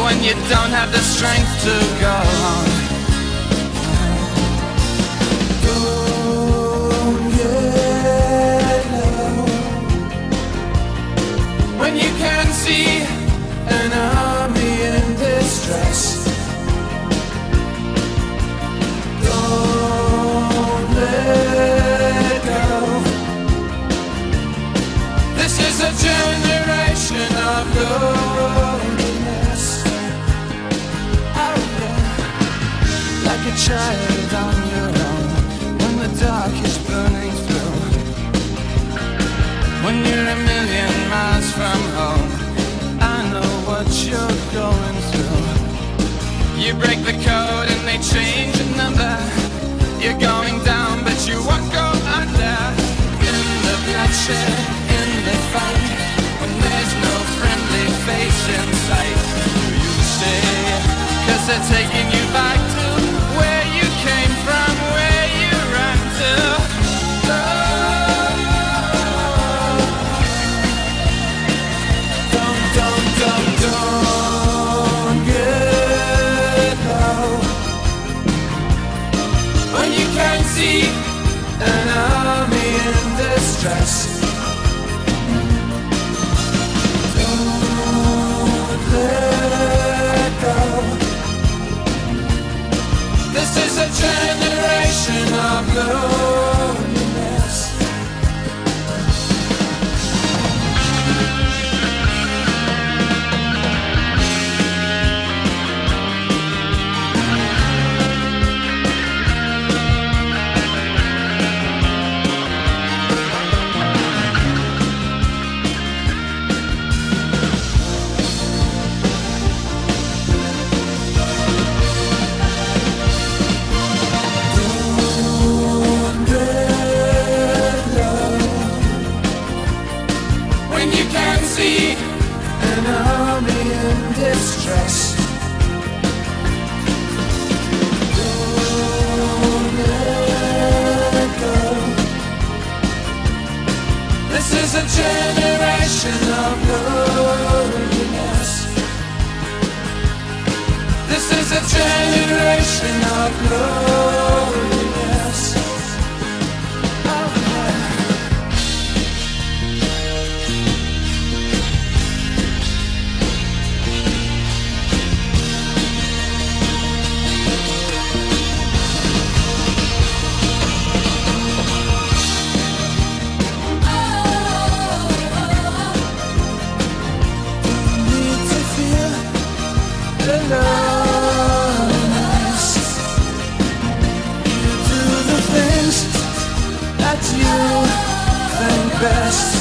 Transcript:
when you don't have the strength to go on. Don't get low when you can see an army in distress. Don't let go. This is a generation of loneliness. Like a child on your own, when the dark is burning through. When you're a million miles from home, I know what you're going through. You break the code and they change a number. You're going down, but you won't go under. In the bloodshed, in the fight, when there's no friendly face in sight, you say, cause they're taking you distress A of loneliness. best.